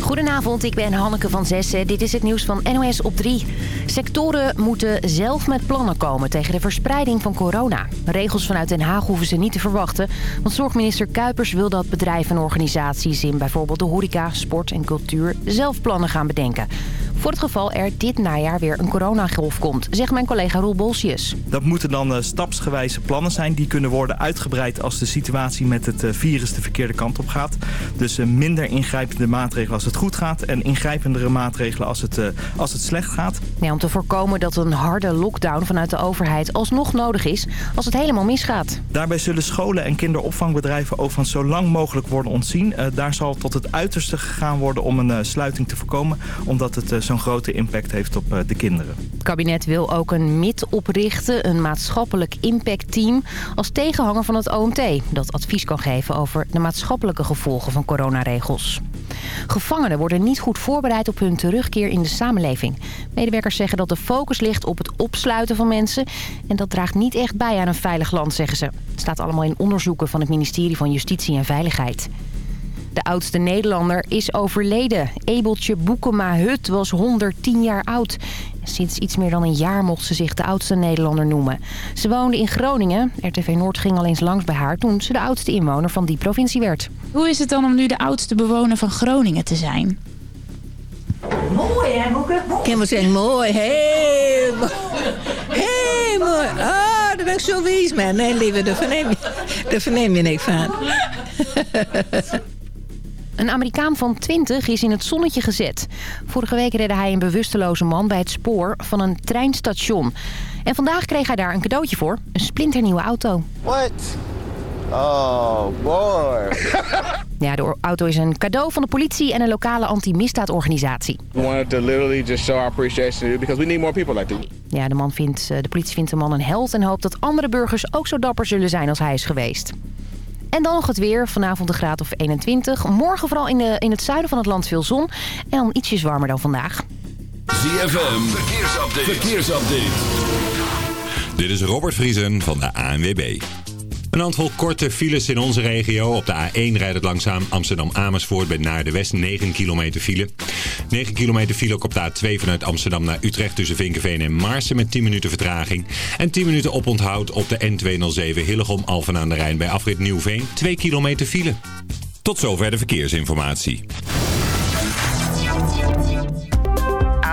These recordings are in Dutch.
Goedenavond, ik ben Hanneke van Zessen. Dit is het nieuws van NOS op 3. Sectoren moeten zelf met plannen komen tegen de verspreiding van corona. Regels vanuit Den Haag hoeven ze niet te verwachten. Want zorgminister Kuipers wil dat bedrijven en organisaties in bijvoorbeeld de horeca, sport en cultuur zelf plannen gaan bedenken voor het geval er dit najaar weer een coronagolf komt, zegt mijn collega Roel Bolsius. Dat moeten dan uh, stapsgewijze plannen zijn. Die kunnen worden uitgebreid als de situatie met het uh, virus de verkeerde kant op gaat. Dus uh, minder ingrijpende maatregelen als het goed gaat en ingrijpendere maatregelen als het, als het slecht gaat. Ja, om te voorkomen dat een harde lockdown vanuit de overheid alsnog nodig is als het helemaal misgaat. Daarbij zullen scholen en kinderopvangbedrijven overigens zo lang mogelijk worden ontzien. daar zal tot het uiterste gegaan worden om een sluiting te voorkomen, omdat het grote impact heeft op eh, de kinderen. Het kabinet wil ook een MIT oprichten, een maatschappelijk impactteam... als tegenhanger van het OMT, dat advies kan geven over de maatschappelijke gevolgen van coronaregels. Gevangenen worden niet goed voorbereid op hun terugkeer in de samenleving. Medewerkers zeggen dat de focus ligt op het opsluiten van mensen... en dat draagt niet echt bij aan een veilig land, zeggen ze. Het staat allemaal in onderzoeken van het ministerie van Justitie en Veiligheid. De oudste Nederlander is overleden. Ebeltje Boekema Hut was 110 jaar oud. Sinds iets meer dan een jaar mocht ze zich de oudste Nederlander noemen. Ze woonde in Groningen. RTV Noord ging al eens langs bij haar toen ze de oudste inwoner van die provincie werd. Hoe is het dan om nu de oudste bewoner van Groningen te zijn? Mooi hè, Boeken? Ik kan wel zeggen, mooi. Heel mooi. Heel mooi. Oh, daar ben ik zo wies man. Nee, lieve, daar verneem je, daar verneem je niks van. Een Amerikaan van 20 is in het zonnetje gezet. Vorige week redde hij een bewusteloze man bij het spoor van een treinstation. En vandaag kreeg hij daar een cadeautje voor. Een splinternieuwe auto. What? Oh, boy. Ja, de auto is een cadeau van de politie en een lokale anti-misdaadorganisatie. We wanted to literally just show our appreciation because we need more people like this. Ja, de, man vindt, de politie vindt de man een held en hoopt dat andere burgers ook zo dapper zullen zijn als hij is geweest. En dan nog het weer. Vanavond een graad of 21. Morgen vooral in, de, in het zuiden van het land veel zon. En dan ietsjes warmer dan vandaag. ZFM, verkeersupdate. verkeersupdate. Dit is Robert Vriesen van de ANWB. Een aantal korte files in onze regio. Op de A1 rijdt het langzaam Amsterdam-Amersfoort bij naar de West 9 kilometer file. 9 kilometer file ook op de A2 vanuit Amsterdam naar Utrecht tussen Vinkenveen en Maarsen met 10 minuten vertraging. En 10 minuten oponthoud op de N207 Hillegom Alphen aan de Rijn bij afrit Nieuwveen 2 kilometer file. Tot zover de verkeersinformatie.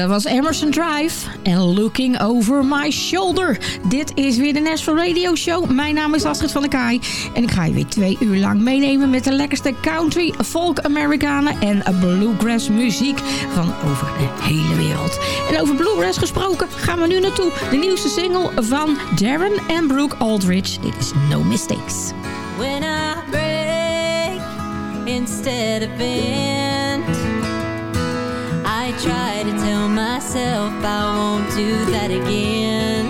Dat was Emerson Drive en Looking Over My Shoulder. Dit is weer de Nashville Radio Show. Mijn naam is Astrid van der Kaai. En ik ga je weer twee uur lang meenemen met de lekkerste country, folk, Amerikanen en bluegrass muziek van over de hele wereld. En over bluegrass gesproken gaan we nu naartoe. De nieuwste single van Darren en Brooke Aldridge. Dit is No Mistakes. When I break instead of bend I try to myself I won't do that again.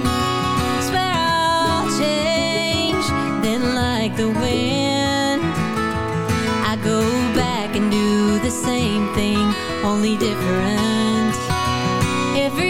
Swear I'll change Then like the wind I go back and do the same thing Only different. Every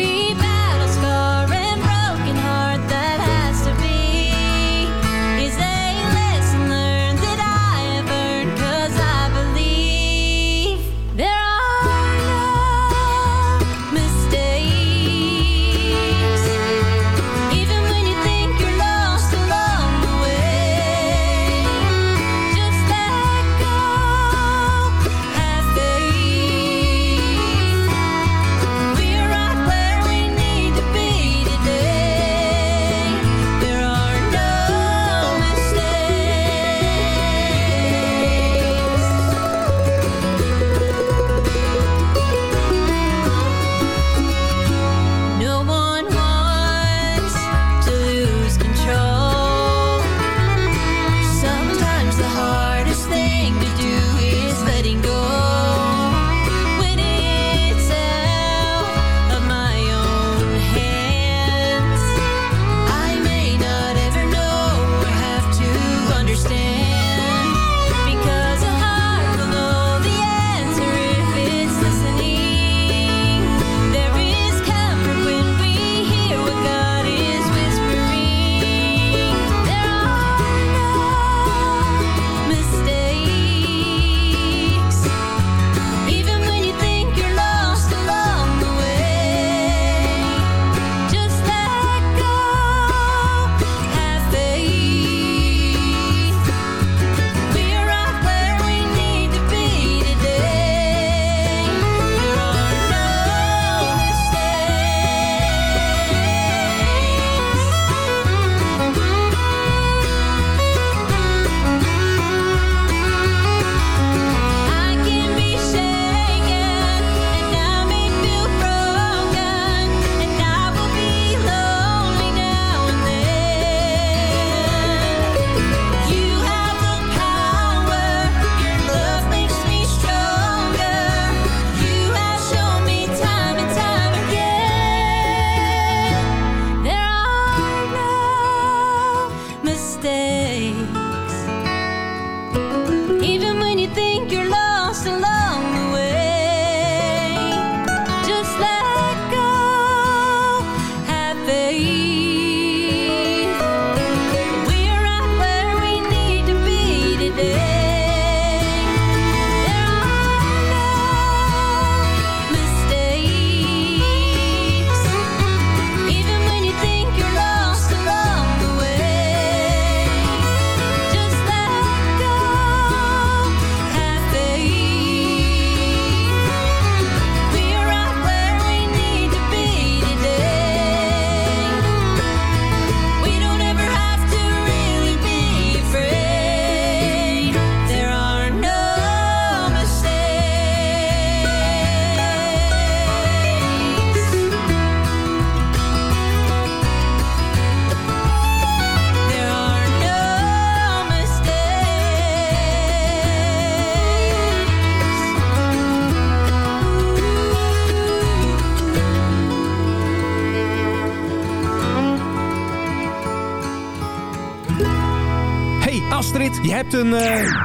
hebt een... Via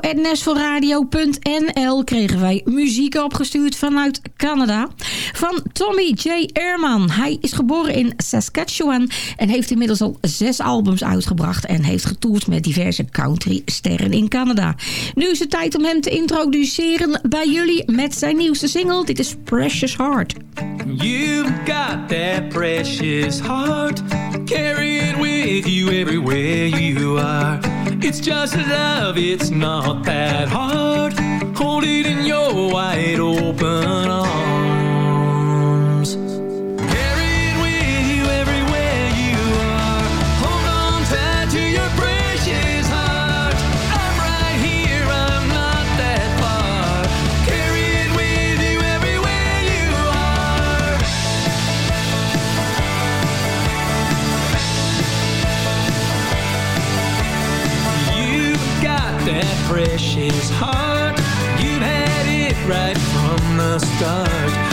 info.nashvilleradio.nl kregen wij muziek opgestuurd vanuit Canada. Van Tommy J. Ehrman. Hij is geboren in Saskatchewan en heeft inmiddels al zes albums uitgebracht... en heeft getoerd met diverse country-sterren in Canada. Nu is het tijd om hem te introduceren bij jullie met zijn nieuwste single. Dit is Precious Heart. You've got that precious heart. Carry it with you everywhere you are. It's just love, it's not that hard. Hold it in your wide open arms. Precious heart, You've had it right from the start.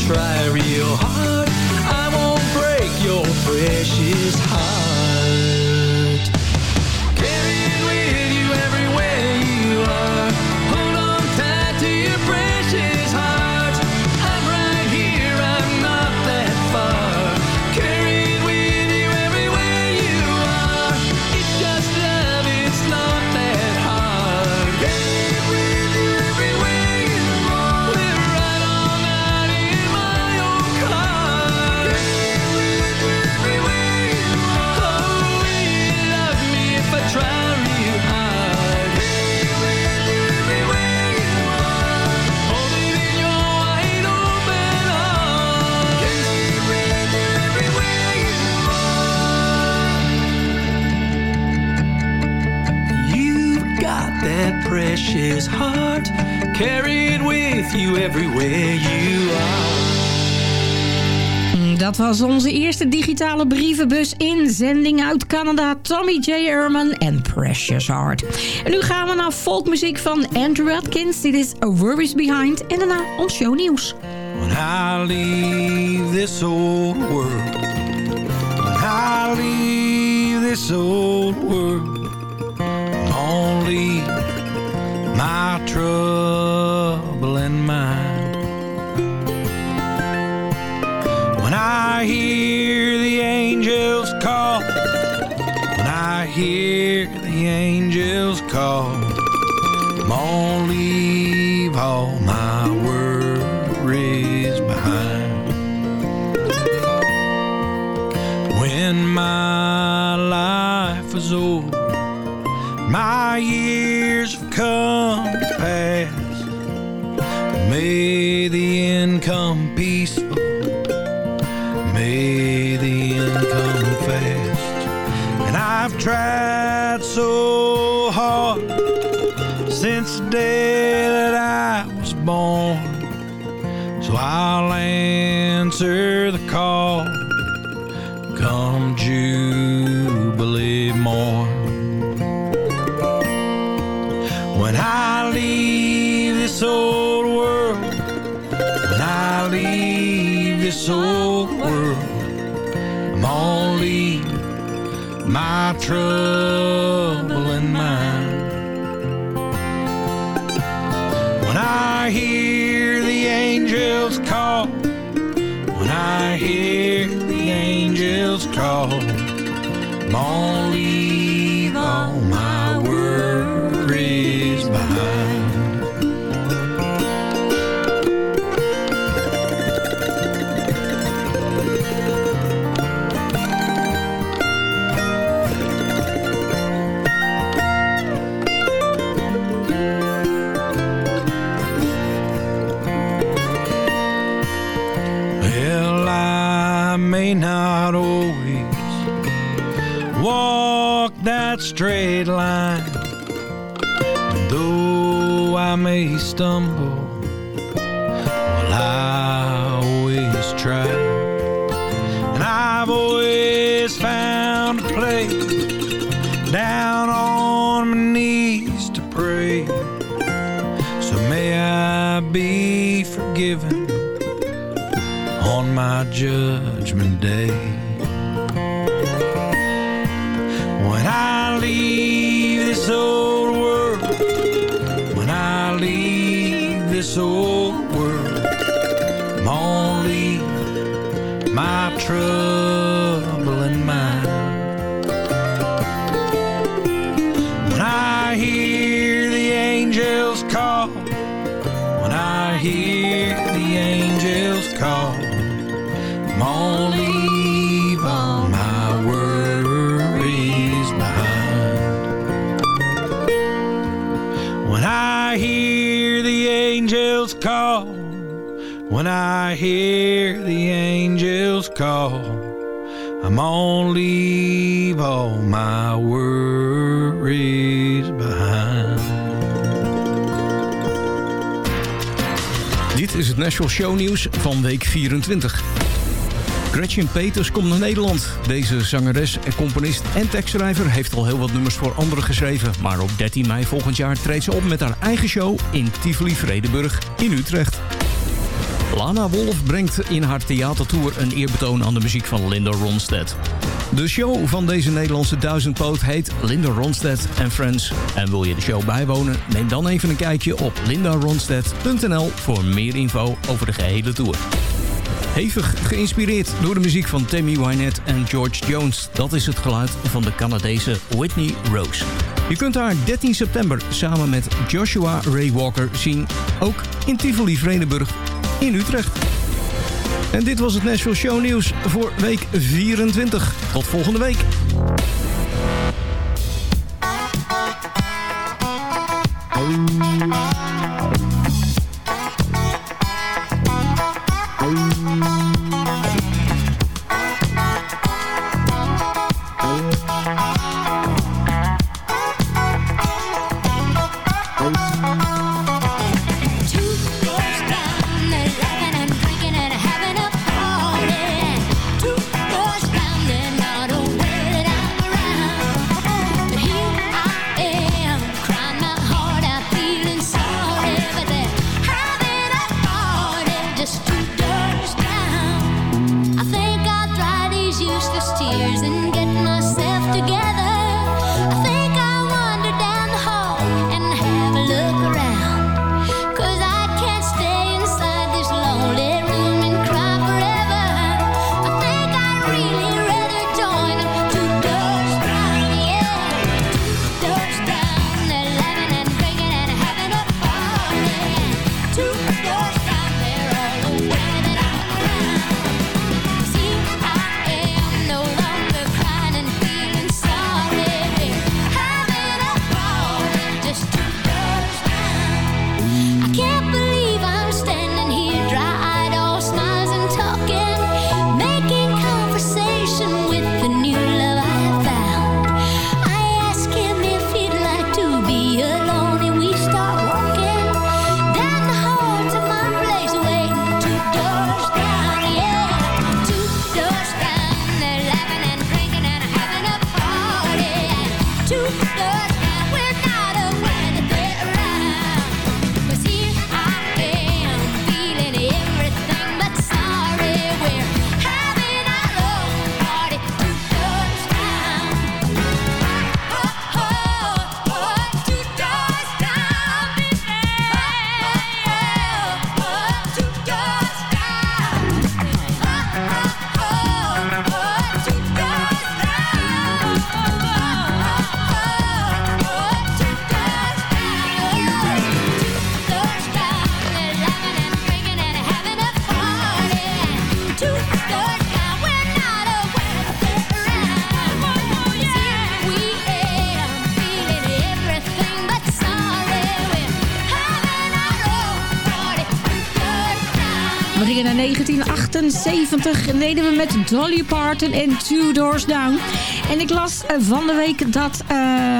try real hard. was onze eerste digitale brievenbus inzending uit Canada. Tommy J. Ehrman en Precious Heart. En nu gaan we naar folkmuziek van Andrew Atkins. Dit is A Worries Behind. En daarna ons shownieuws. When I leave this old world. When I leave this old world. Only my trouble and mine. past. May the end come peaceful. May the end come fast. And I've tried so hard Since the day that I was born. So I'll answer the trouble and mine. When I hear the angels call, when I hear the angels call, morning straight line. And though I may stumble so I hear the angels call. I'm gonna all my worries behind. Dit is het National Show Nieuws van week 24. Gretchen Peters komt naar Nederland. Deze zangeres, componist en tekstschrijver heeft al heel wat nummers voor anderen geschreven. Maar op 13 mei volgend jaar treedt ze op met haar eigen show in Tivoli Vredenburg in Utrecht. Lana Wolf brengt in haar theatertour een eerbetoon aan de muziek van Linda Ronstadt. De show van deze Nederlandse duizendpoot heet Linda Ronstadt and Friends. En wil je de show bijwonen? Neem dan even een kijkje op lindaronstadt.nl voor meer info over de gehele tour. Hevig geïnspireerd door de muziek van Tammy Wynette en George Jones. Dat is het geluid van de Canadese Whitney Rose. Je kunt haar 13 september samen met Joshua Ray Walker zien. Ook in Tivoli Vredenburg in Utrecht. En dit was het Nashville Show Nieuws voor week 24. Tot volgende week. 1978 en deden we met Dolly Parton en Two Doors Down. En ik las eh, van de week dat eh,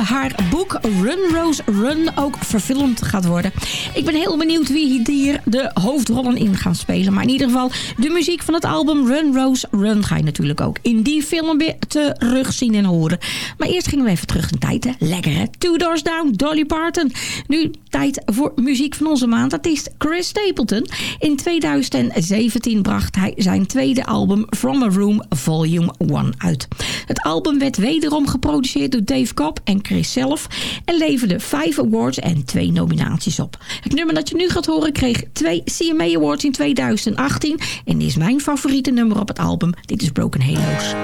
haar boek Run Rose Run ook verfilmd gaat worden. Ik ben heel benieuwd wie hier de hoofdrollen in gaan spelen. Maar in ieder geval, de muziek van het album Run Rose Run ga je natuurlijk ook in die film weer terugzien en horen. Maar eerst gingen we even terug in tijd. Hè. Lekker hè? Two Doors Down, Dolly Parton. Nu tijd voor muziek van onze maandartiest Chris Stapleton. In 2017 bracht hij zijn tweede album From a Room Volume 1 uit. Het album werd wederom geproduceerd door Dave Cobb en Chris zelf en leverde vijf awards en twee nominaties op. Het nummer dat je nu gaat horen kreeg twee CMA Awards in 2018 en is mijn favoriete nummer op het album. Dit is Broken Halos.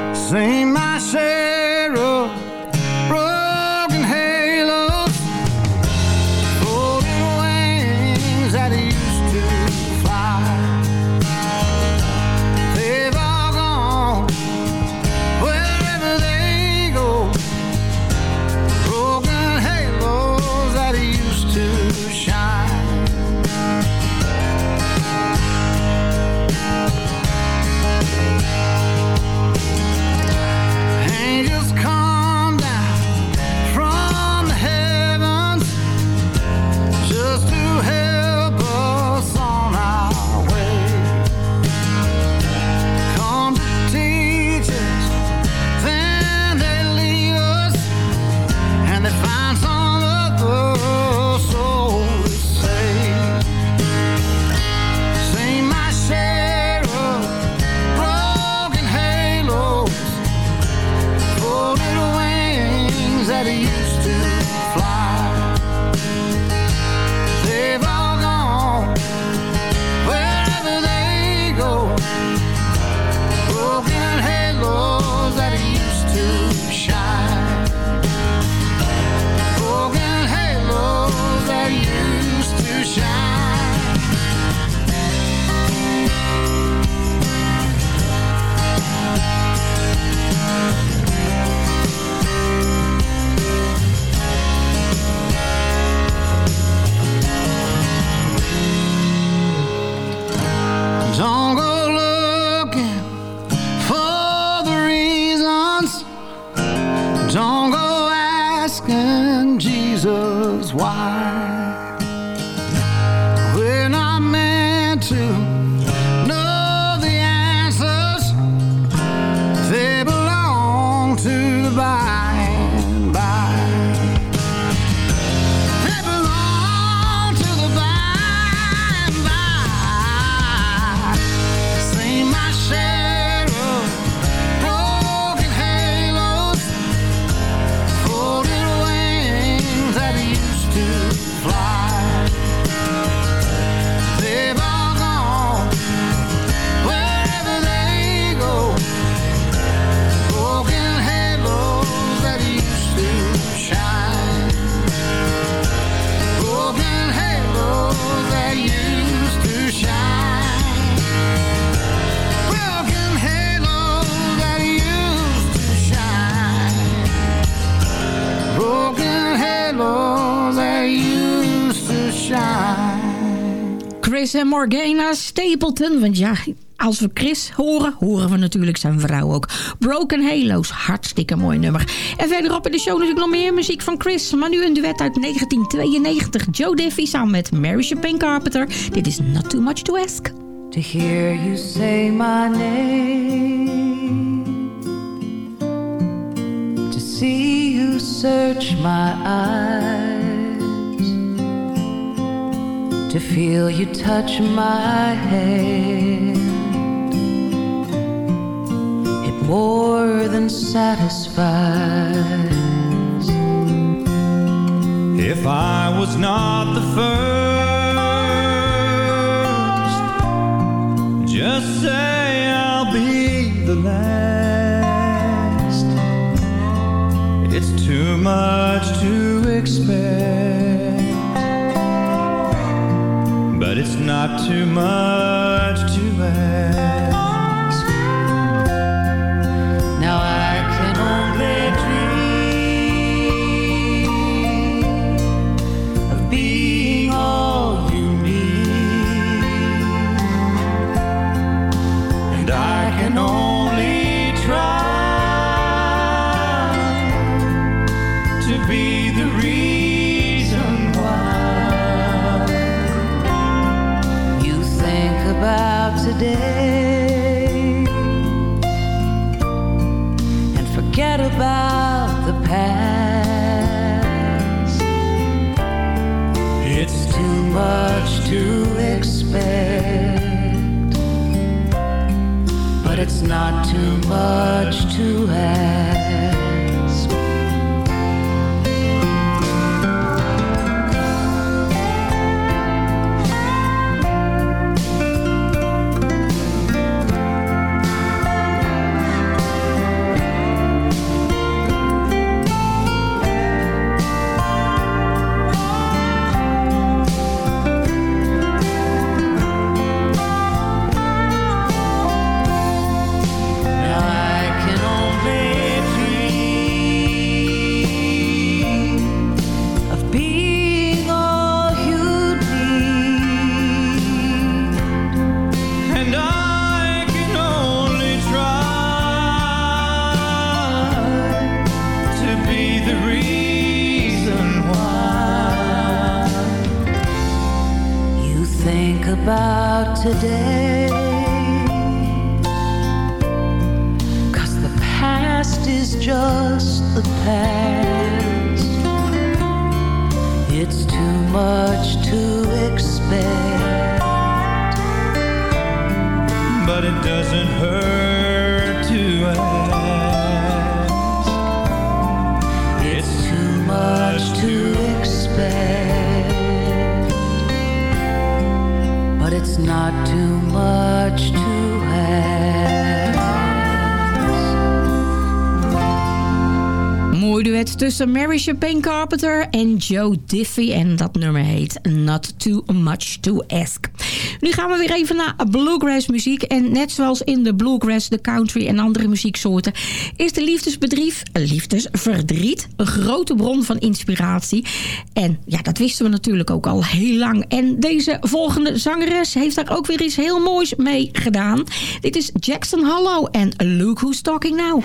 Chris en Morgana Stapleton. Want ja, als we Chris horen, horen we natuurlijk zijn vrouw ook. Broken Halos, hartstikke mooi nummer. En verderop in de show natuurlijk nog meer muziek van Chris. Maar nu een duet uit 1992. Joe Diffie samen met Mary Chapin Carpenter. Dit is Not Too Much To Ask. To hear you say my name To see you search my eyes To feel you touch my hand It more than satisfies. If I was not the first, just say I'll be the last. It's too much to expect, but it's not too much to ask. Tussen Mary Chapin Carpenter en Joe Diffie. En dat nummer heet Not Too Much To Ask. Nu gaan we weer even naar bluegrass muziek. En net zoals in de bluegrass, de country en andere muzieksoorten... is de liefdesbedrijf, liefdesverdriet, een grote bron van inspiratie. En ja, dat wisten we natuurlijk ook al heel lang. En deze volgende zangeres heeft daar ook weer iets heel moois mee gedaan. Dit is Jackson Hollow en Look Who's Talking Now.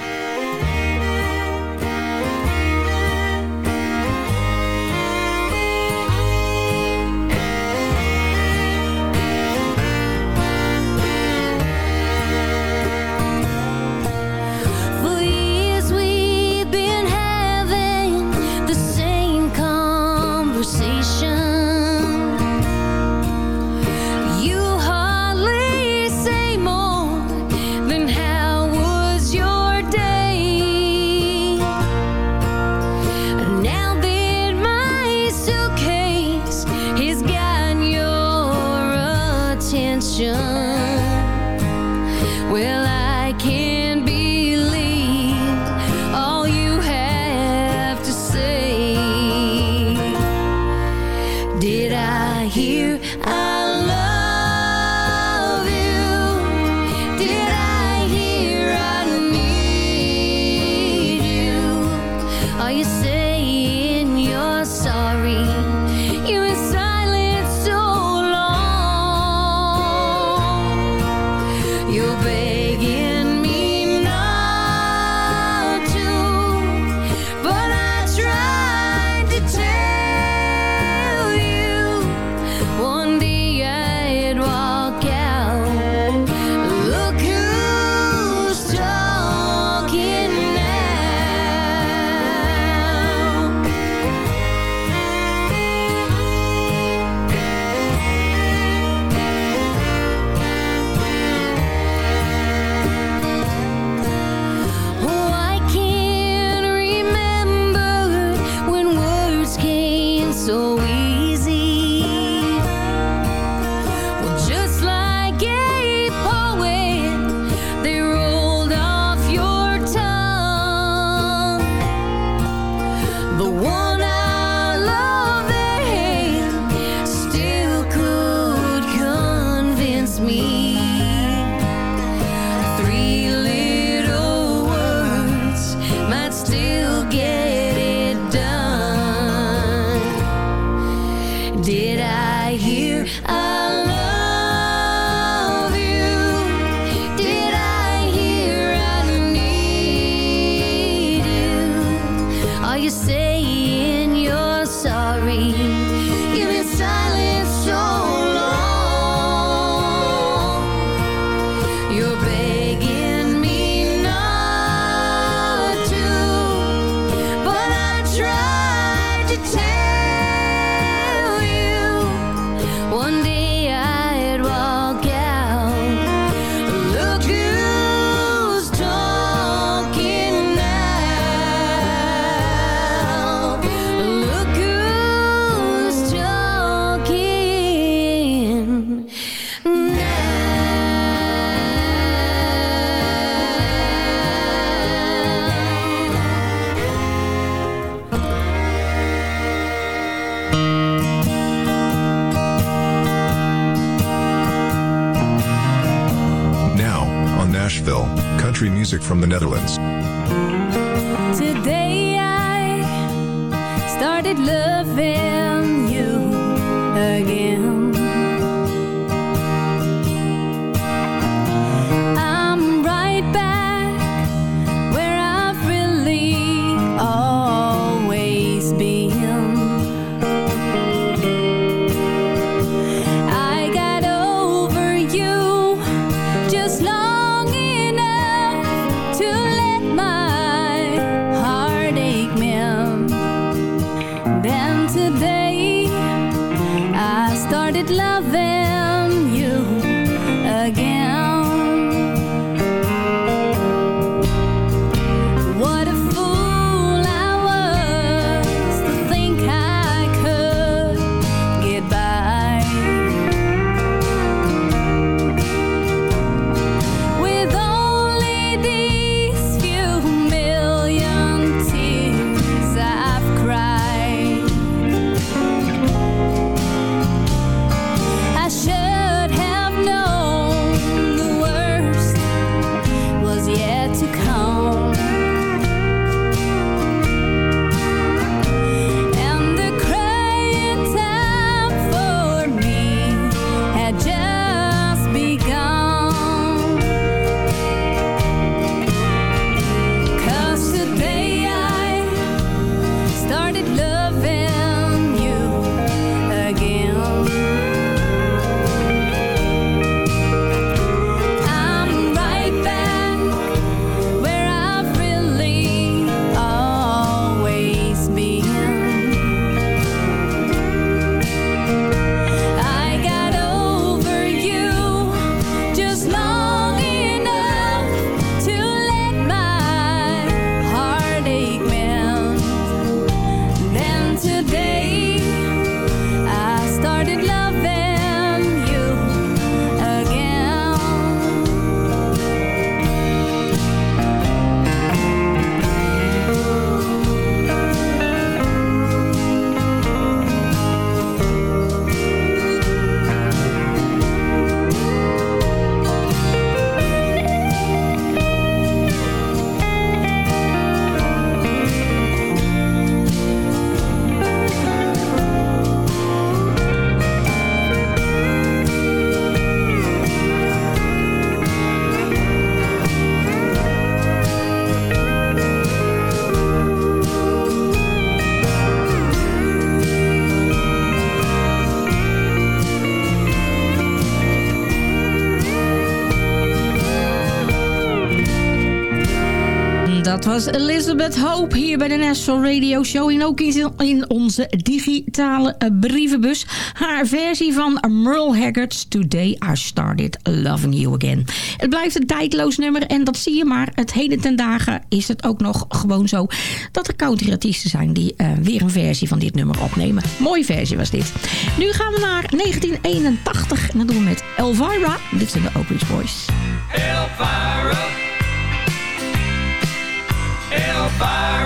from the Netherlands. Elizabeth Hope hier bij de National Radio Show. En ook in onze digitale eh, brievenbus. Haar versie van Merle Haggard's Today I Started Loving You Again. Het blijft een tijdloos nummer en dat zie je maar. Het heden ten dagen is het ook nog gewoon zo... dat er countryartiesten zijn die eh, weer een versie van dit nummer opnemen. Mooie versie was dit. Nu gaan we naar 1981 en dat doen we met Elvira. Dit zijn de Oakridge Boys. Elvira. fire.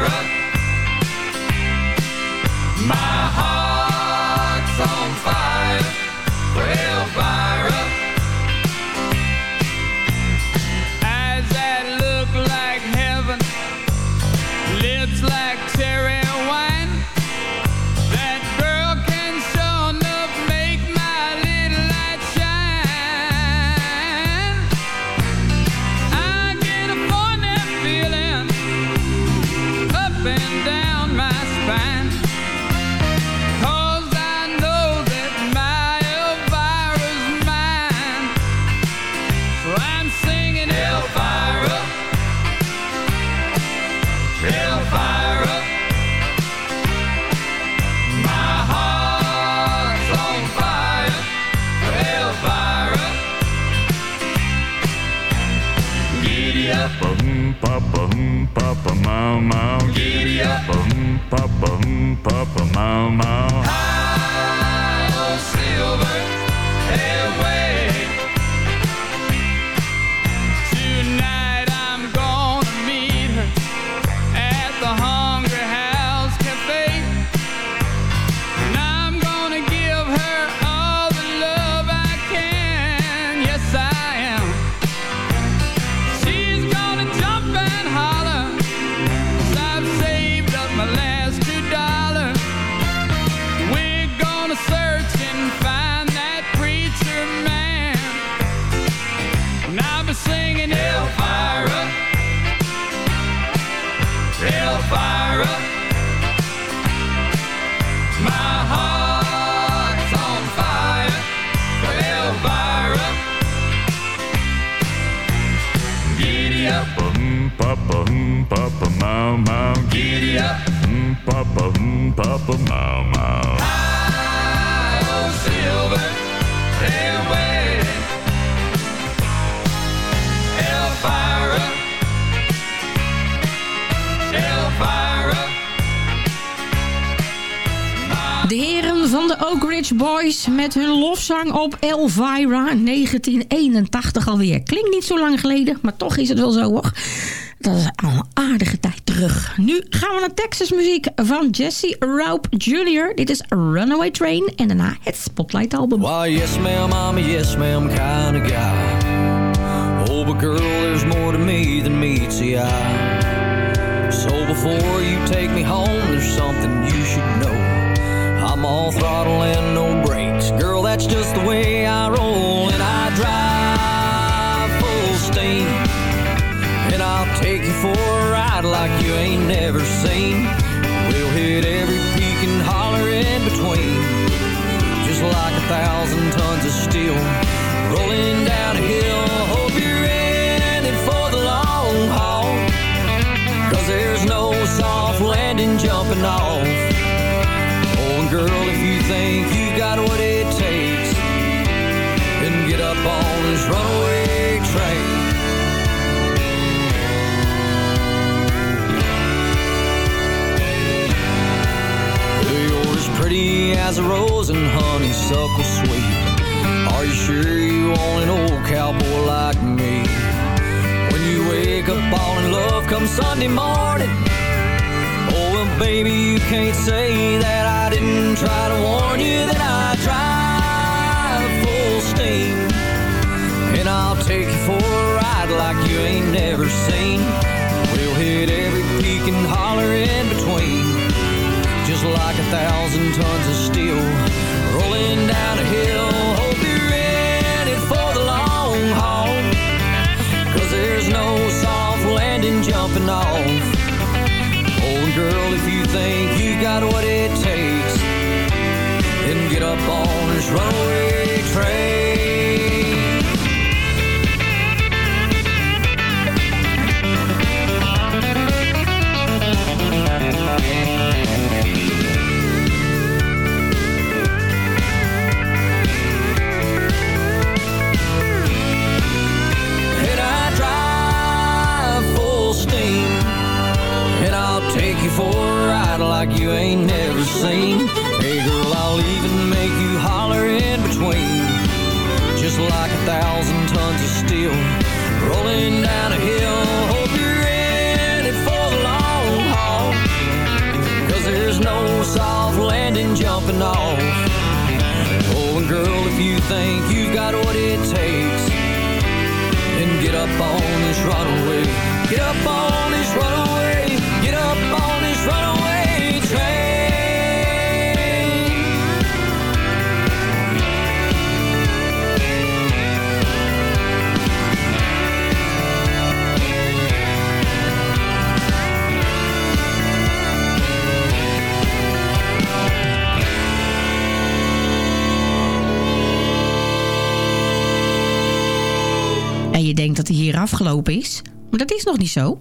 Papa, hmm, papa, mau, mau. Papa, mau, mau. Silver. De heren van de Oak Ridge Boys met hun lofzang op Elvira 1981 alweer. Klinkt niet zo lang geleden, maar toch is het wel zo hoor. Dat is al een aardige tijd terug. Nu gaan we naar Texas muziek van Jesse Raup Jr. Dit is Runaway Train en daarna het Spotlight album. Why, yes, ma'am, I'm yes, ma'am kind of guy. Oh, but girl, there's more to me than meets the eye. So before you take me home, there's something you should know. I'm all throttle and no brakes. Girl, that's just the way I roll. And I drive I'll take you for a ride like you ain't never seen. We'll hit every peak and holler in between. Just like a thousand tons of steel rolling down a hill. Hope you're in it for the long haul. Cause there's no soft landing jumping off. Oh, and girl, if you think you got what it takes, then get up on this runaway train. As a rose and honeysuckle sweet. Are you sure you want an old cowboy like me? When you wake up all in love come Sunday morning. Oh, well, baby, you can't say that I didn't try to warn you that I drive full steam. And I'll take you for a ride like you ain't never seen. We'll hit every peak and holler in between. Just like a thousand tons of steel rolling down a hill. Hope you're in it for the long haul. Cause there's no soft landing jumping off. Oh, girl, if you think you got what it takes, then get up on this runaway train. Ain't never seen. Hey girl, I'll even make you holler in between. Just like a thousand tons of steel Rolling down a hill. Hope you're in it for the long haul. Cause there's no soft landing jumping off. Oh, and girl, if you think you've got what it takes Then get up on this runaway Get up on this runaway afgelopen is. Maar dat is nog niet zo.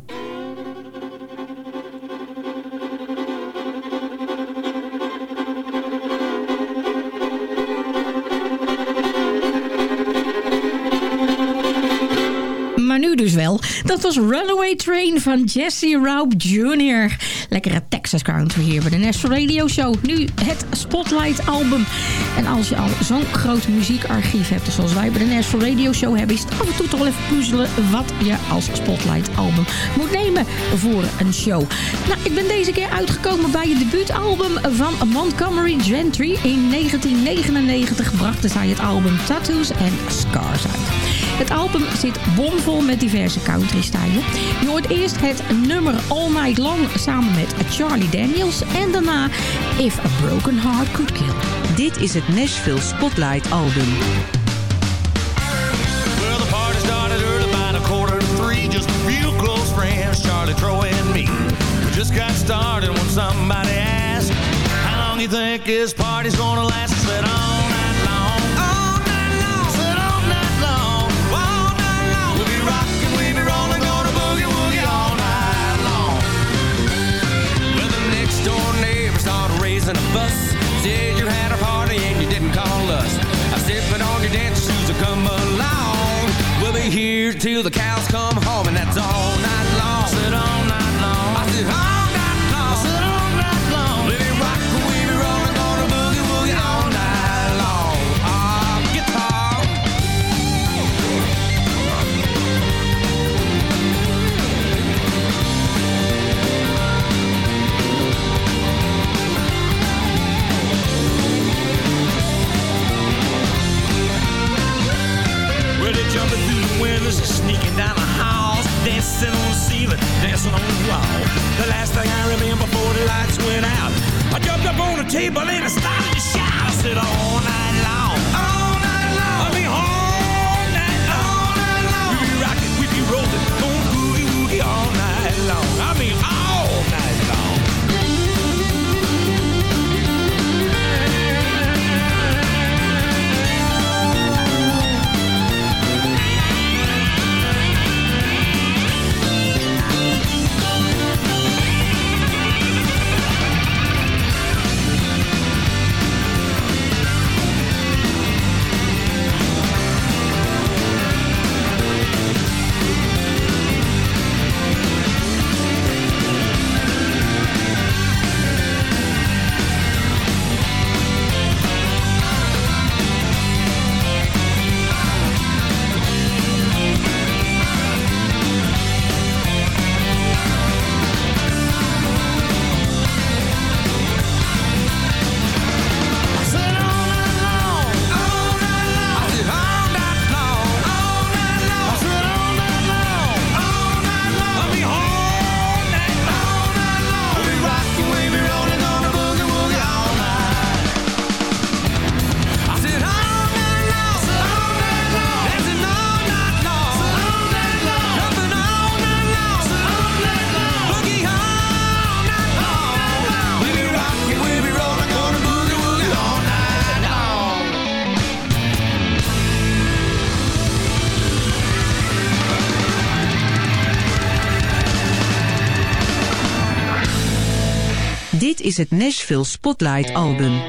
Maar nu dus wel. Dat was Runaway Train van Jesse Raub Jr. Lekkere Texas country hier bij de National Radio Show. Nu het Spotlight album. En als je al zo'n groot muziekarchief hebt zoals wij bij de National Radio Show hebben... is het af en toe toch wel even puzzelen wat je als Spotlight album moet nemen voor een show. Nou, ik ben deze keer uitgekomen bij het debuutalbum van Montgomery Gentry. In 1999 brachten zij het album Tattoos and Scars uit. Het album zit bomvol met diverse country-stijlen. Je hoort eerst het nummer All Night Long samen met Charlie Daniels... en daarna If a Broken Heart Could Kill. Dit is het Nashville Spotlight album. Well, the party started early about a quarter to three. Just a few close friends, Charlie, Troy, and me. We just got started when somebody asked, How long you think this party's gonna last? I said, raising a fuss. Said you had a party and you didn't call us. I said, put on your dance shoes and come along. We'll be here till the cows come home, and that's all night long. Said, all night het Nashville Spotlight album.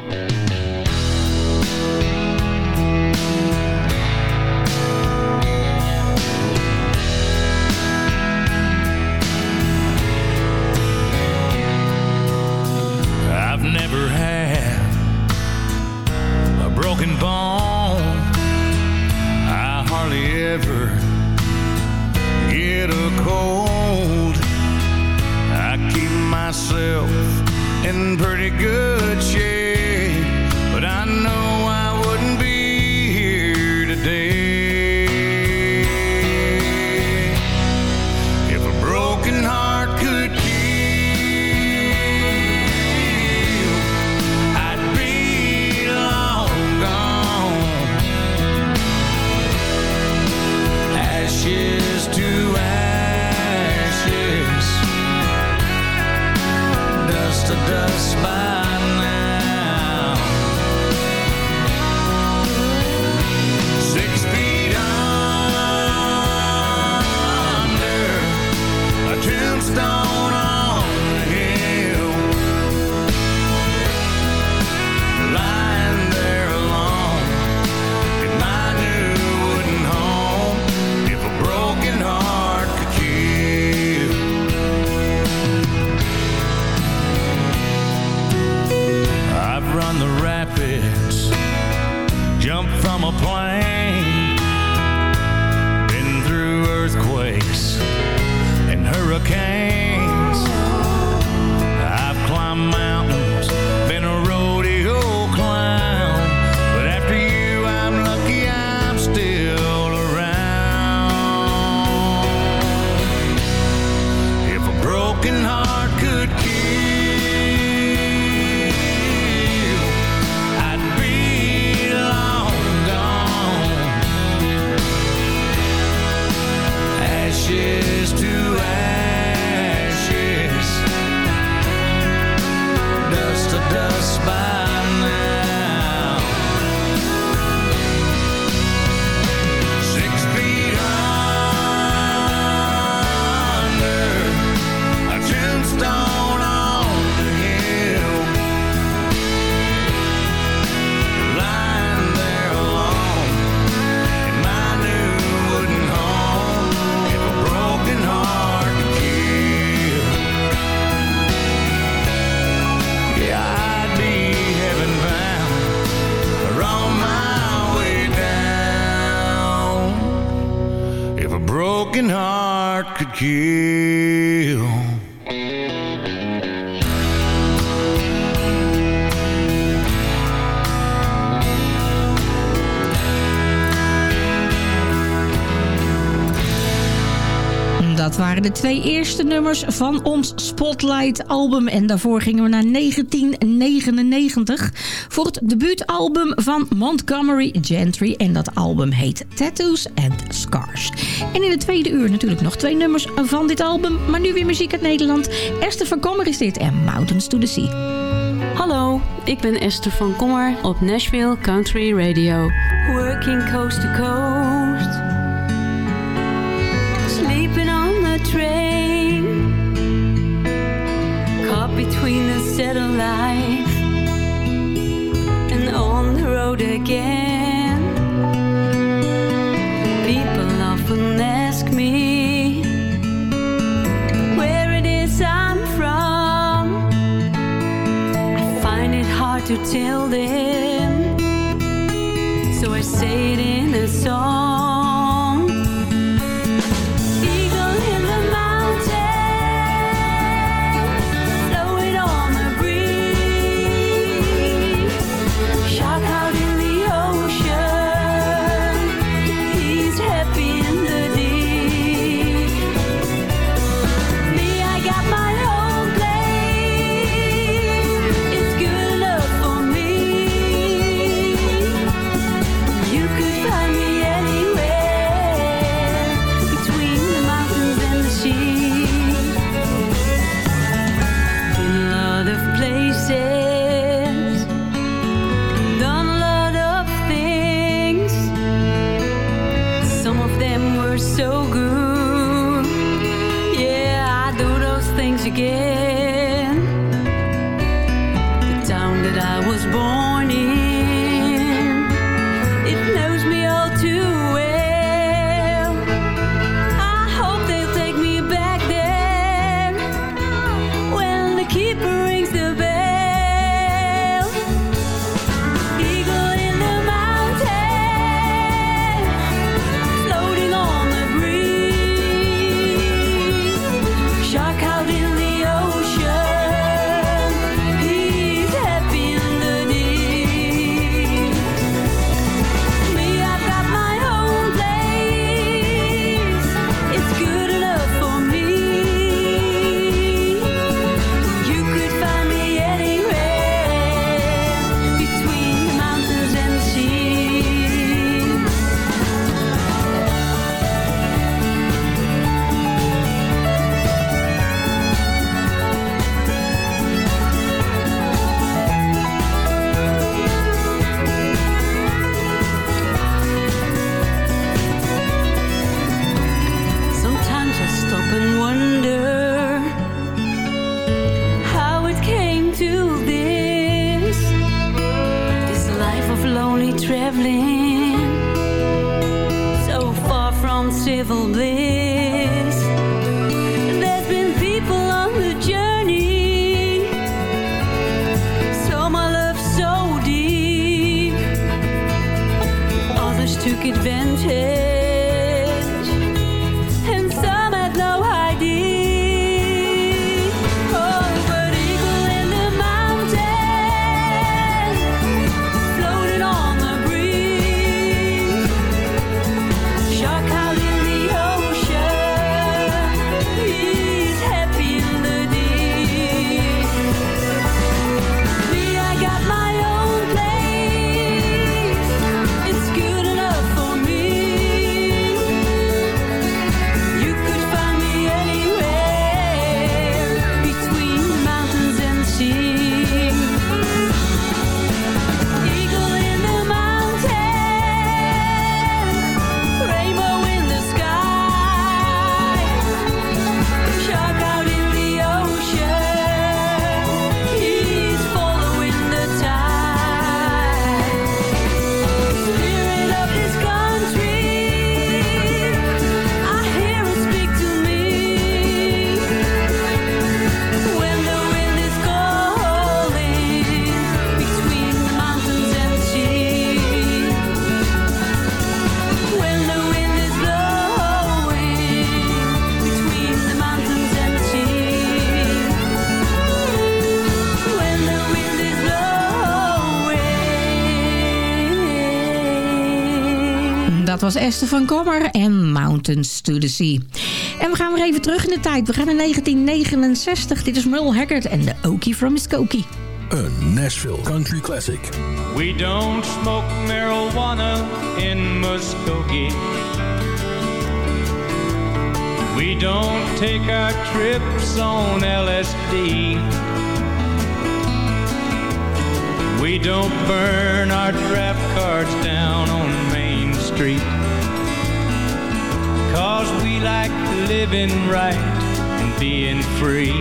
twee eerste nummers van ons Spotlight-album. En daarvoor gingen we naar 1999 voor het debuutalbum van Montgomery Gentry. En dat album heet Tattoos and Scars. En in het tweede uur natuurlijk nog twee nummers van dit album. Maar nu weer muziek uit Nederland. Esther van Kommer is dit en Mountains to the Sea. Hallo, ik ben Esther van Kommer op Nashville Country Radio. Working coast to coast. life and on the road again. People often ask me where it is I'm from. I find it hard to tell them, so I say it in a song. Was Esther van Kommer en Mountains to the Sea. En we gaan weer even terug in de tijd. We gaan naar 1969. Dit is Merle Haggard en de Okie from Muskogee. Een Nashville Country Classic. We don't smoke marijuana in Muskogee. We don't take our trips on LSD. We don't burn our draft cards down on Main Street. Cause we like living right and being free.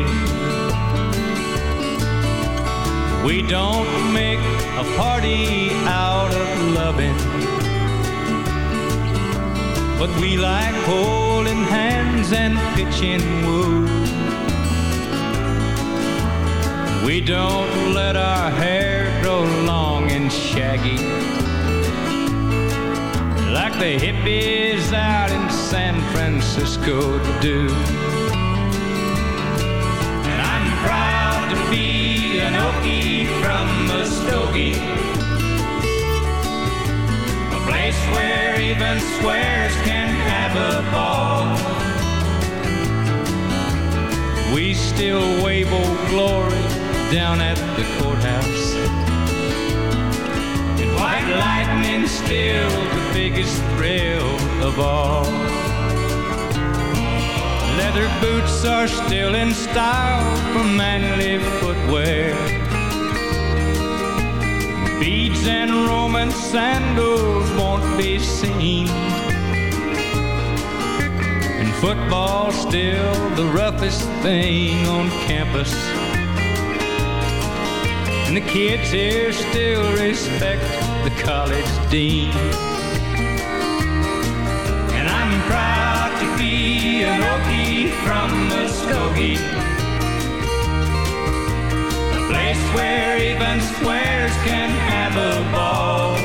We don't make a party out of loving. But we like holding hands and pitching wood. We don't let our hair grow long and shaggy. Like the hippies out in San Francisco do. And I'm proud to be an Okie from Muskogee. A place where even squares can have a ball. We still wave old glory down at the courthouse. And white lightning still the biggest thrill of all. Leather boots are still in style for manly footwear. Beads and Roman sandals won't be seen. And football's still the roughest thing on campus. And the kids here still respect the college dean. And I'm proud to be an Okie from Muskogee. A place where even squares can have a ball.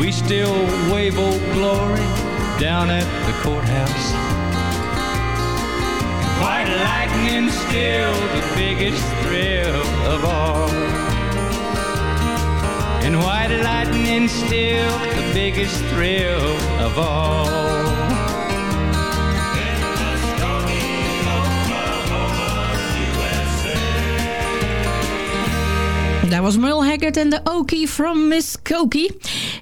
We still wave old glory down at the courthouse. White lightning still the biggest thrill of all. And white lightning still the biggest thrill of all. Daar was Merle Haggard en de Okie from Muskogee.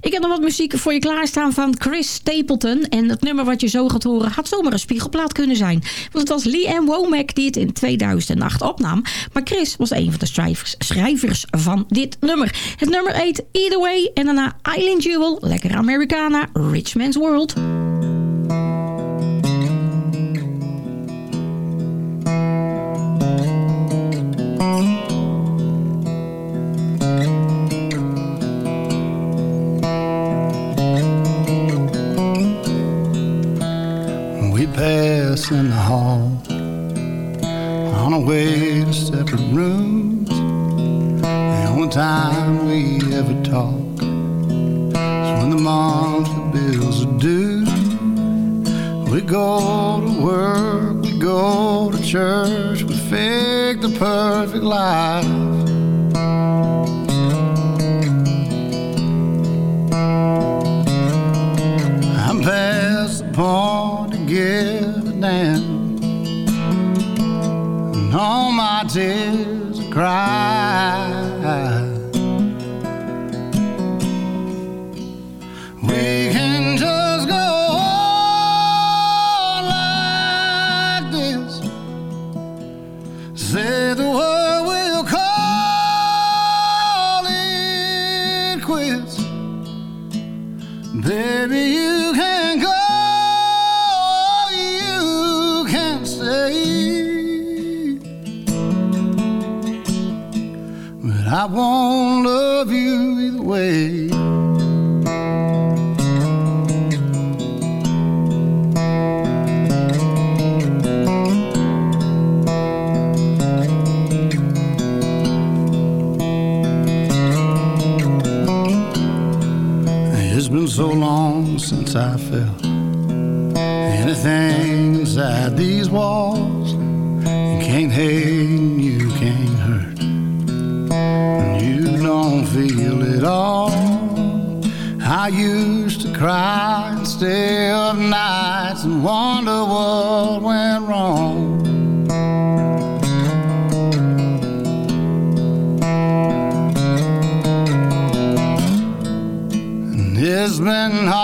Ik heb nog wat muziek voor je klaarstaan van Chris Stapleton. En het nummer wat je zo gaat horen had zomaar een spiegelplaat kunnen zijn. Want het was Lee Ann Womack die het in 2008 opnam. Maar Chris was een van de schrijvers, van dit nummer. Het nummer heet Either Way en daarna Island Jewel, Lekker Americana, Rich Man's World. in the hall on our way to separate rooms. The only time we ever talk is when the monthly bills are due. We go to work, we go to church, we fake the perfect life. I'm past the point again damn. And all my tears I cry. We can I won't love you either way. It's been so long since I felt anything inside these walls. You can't hate, you can't I used to cry and stay up nights and wonder what went wrong. And It's been hard,